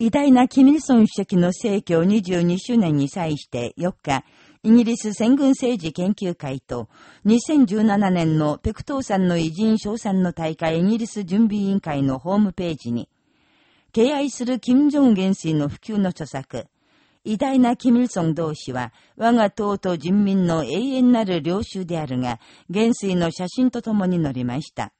偉大なキミルソン主席の逝去22周年に際して4日、イギリス戦軍政治研究会と2017年のペクトーさんの偉人賞賛の大会イギリス準備委員会のホームページに、敬愛する金正恩元帥の普及の著作、偉大なキミルソン同士は、我が党と人民の永遠なる領袖であるが、元帥の写真とともに載りました。